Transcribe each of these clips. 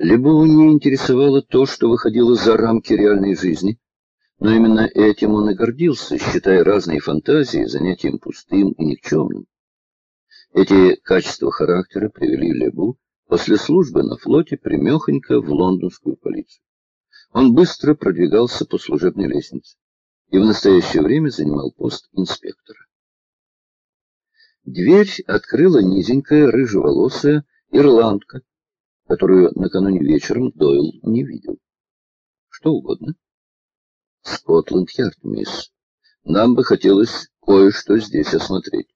Либо не интересовало то, что выходило за рамки реальной жизни, но именно этим он и гордился, считая разные фантазии занятием пустым и никчемным. Эти качества характера привели Лебу после службы на флоте примехонько в лондонскую полицию. Он быстро продвигался по служебной лестнице и в настоящее время занимал пост инспектора. Дверь открыла низенькая, рыжеволосая ирландка, которую накануне вечером Дойл не видел. Что угодно. Скотланд-Ярд, мисс. Нам бы хотелось кое-что здесь осмотреть.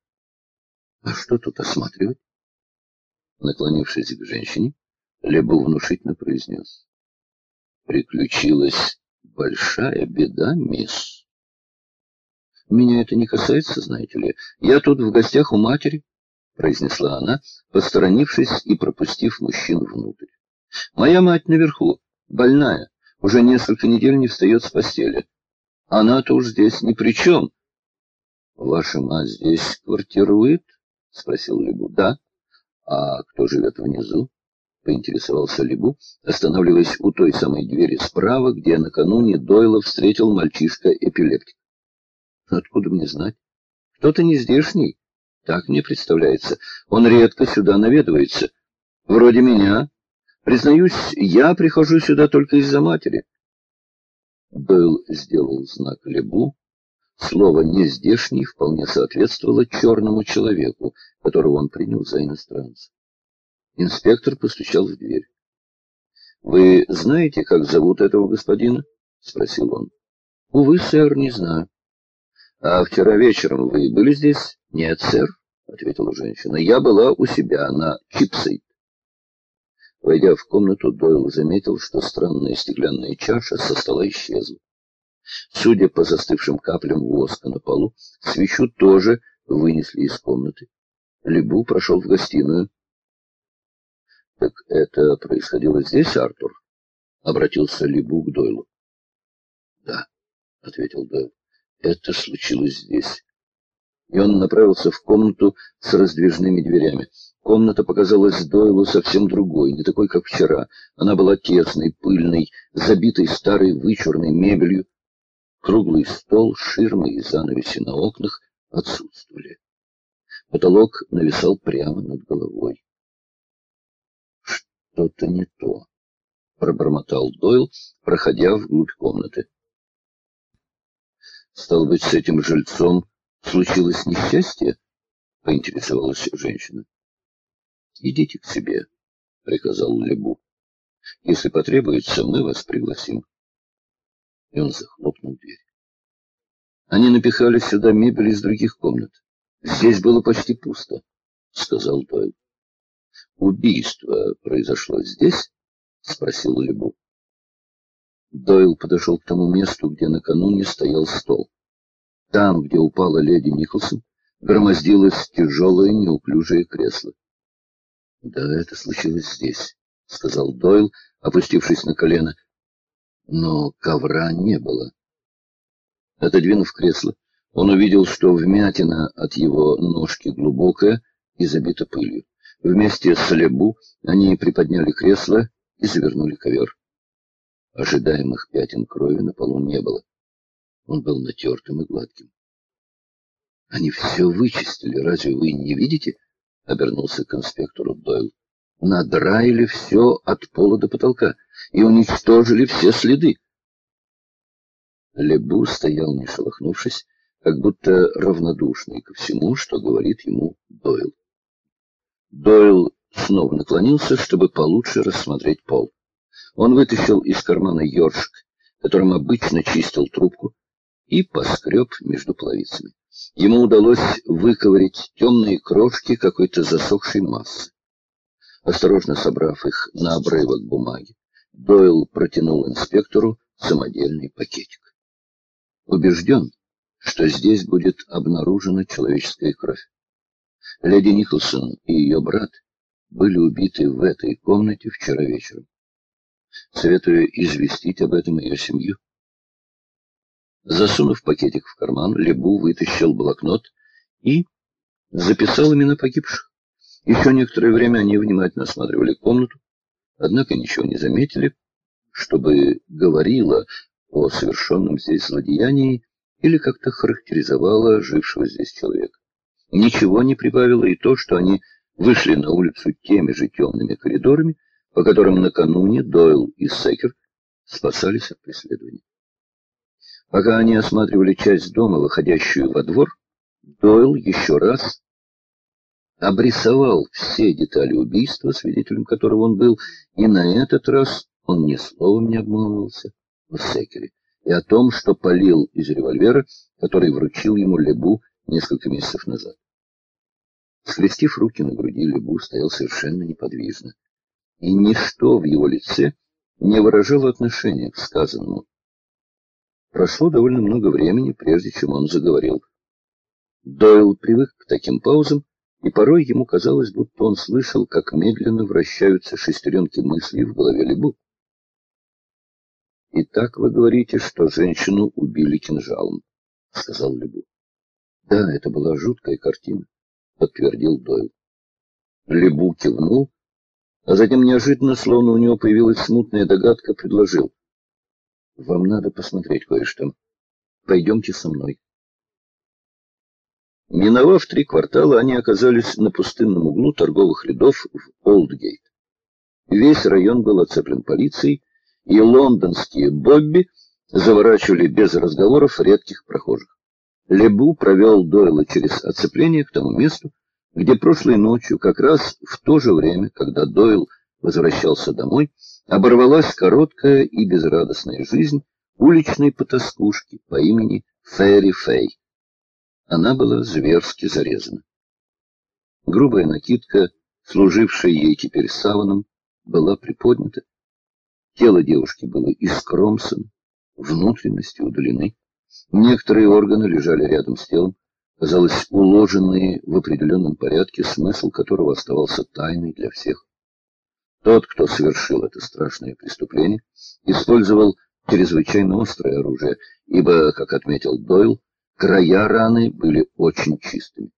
А что тут осматривать? Наклонившись к женщине, Лебо внушительно произнес. Приключилась большая беда, мисс. Меня это не касается, знаете ли. Я тут в гостях у матери, произнесла она, посторонившись и пропустив мужчину внутрь. Моя мать наверху, больная, уже несколько недель не встает с постели. Она-то уж здесь ни при чем. Ваша мать здесь квартирует? — спросил Либу. — Да. — А кто живет внизу? — поинтересовался Либу, останавливаясь у той самой двери справа, где накануне Дойла встретил мальчишка-эпилептик. — Откуда мне знать? Кто-то не здешний. Так мне представляется. Он редко сюда наведывается. Вроде меня. Признаюсь, я прихожу сюда только из-за матери. Дойл сделал знак Лебу, Слово «нездешний» вполне соответствовало черному человеку, которого он принял за иностранца. Инспектор постучал в дверь. «Вы знаете, как зовут этого господина?» — спросил он. «Увы, сэр, не знаю». «А вчера вечером вы были здесь?» «Нет, сэр», — ответила женщина. «Я была у себя на Чипсейт». Войдя в комнату, Дойл заметил, что странная стеклянная чаша со стола исчезла. Судя по застывшим каплям воска на полу, свечу тоже вынесли из комнаты. Лебу прошел в гостиную. — Так это происходило здесь, Артур? — обратился Лебу к Дойлу. — Да, — ответил Дойл, — это случилось здесь. И он направился в комнату с раздвижными дверями. Комната показалась Дойлу совсем другой, не такой, как вчера. Она была тесной, пыльной, забитой старой вычурной мебелью, Круглый стол, ширмы и занавеси на окнах отсутствовали. Потолок нависал прямо над головой. «Что-то не то», — пробормотал Дойл, проходя вглубь комнаты. «Стало быть, с этим жильцом случилось несчастье?» — поинтересовалась женщина. «Идите к себе», — приказал Лебу. «Если потребуется, мы вас пригласим» и он захлопнул дверь. Они напихали сюда мебель из других комнат. Здесь было почти пусто, — сказал Дойл. — Убийство произошло здесь? — спросил Лебу. Дойл подошел к тому месту, где накануне стоял стол. Там, где упала леди Николсон, громоздилось тяжелое неуклюжее кресло. — Да, это случилось здесь, — сказал Дойл, опустившись на колено но ковра не было. Отодвинув кресло, он увидел, что вмятина от его ножки глубокая и забита пылью. Вместе с Лебу они приподняли кресло и завернули ковер. Ожидаемых пятен крови на полу не было. Он был натертым и гладким. — Они все вычистили, разве вы не видите? — обернулся к инспектору Дойл надраили все от пола до потолка и уничтожили все следы. Лебу стоял, не шелохнувшись, как будто равнодушный ко всему, что говорит ему Дойл. Дойл снова наклонился, чтобы получше рассмотреть пол. Он вытащил из кармана ёршик, которым обычно чистил трубку, и поскреб между половицами. Ему удалось выковырять темные крошки какой-то засохшей массы. Осторожно собрав их на обрывок бумаги, Дойл протянул инспектору самодельный пакетик. Убежден, что здесь будет обнаружена человеческая кровь. Леди Николсон и ее брат были убиты в этой комнате вчера вечером. Советую известить об этом ее семью. Засунув пакетик в карман, Лебу вытащил блокнот и записал имена погибших. Еще некоторое время они внимательно осматривали комнату. однако ничего не заметили, чтобы говорило о совершенном здесь злодеянии или как-то характеризовало жившего здесь человека. Ничего не прибавило и то, что они вышли на улицу теми же темными коридорами, по которым накануне Дойл и Секер спасались от преследования. Пока они осматривали часть дома, выходящую во двор, Дойл еще раз обрисовал все детали убийства, свидетелем которого он был, и на этот раз он ни словом не обмолвился о Секере и о том, что полил из револьвера, который вручил ему Лебу несколько месяцев назад. Скрестив руки на груди, Лебу стоял совершенно неподвижно, и ничто в его лице не выражало отношения к сказанному. Прошло довольно много времени, прежде чем он заговорил. Дойл привык к таким паузам, и порой ему казалось, будто он слышал, как медленно вращаются шестеренки мыслей в голове Лебу. «Итак вы говорите, что женщину убили кинжалом», — сказал Лебу. «Да, это была жуткая картина», — подтвердил Дойл. Лебу кивнул, а затем неожиданно, словно у него появилась смутная догадка, предложил. «Вам надо посмотреть кое-что. Пойдемте со мной». Миновав три квартала, они оказались на пустынном углу торговых рядов в Олдгейт. Весь район был оцеплен полицией, и лондонские Бобби заворачивали без разговоров редких прохожих. Лебу провел Дойла через оцепление к тому месту, где прошлой ночью, как раз в то же время, когда Дойл возвращался домой, оборвалась короткая и безрадостная жизнь уличной потаскушки по имени Фэри Фэй. Она была зверски зарезана. Грубая накидка, служившая ей теперь саваном, была приподнята, Тело девушки было искромсано, внутренности удалены. Некоторые органы лежали рядом с телом, казалось, уложенные в определенном порядке, смысл которого оставался тайной для всех. Тот, кто совершил это страшное преступление, использовал чрезвычайно острое оружие, ибо, как отметил Дойл, края раны были очень чистыми.